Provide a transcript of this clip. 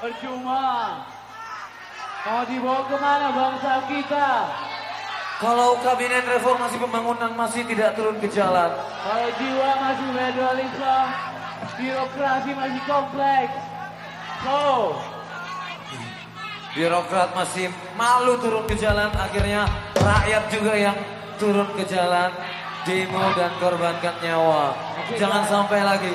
Percuma. Mau dibawa kemana bangsa kita? Kalau kabinet reformasi pembangunan masih tidak turun ke jalan. Kalau jiwa masih federalisme, birokrasi masih kompleks. So, birokrat masih malu turun ke jalan akhirnya rakyat juga yang turun ke jalan demo dan korbankan nyawa. Jangan sampai lagi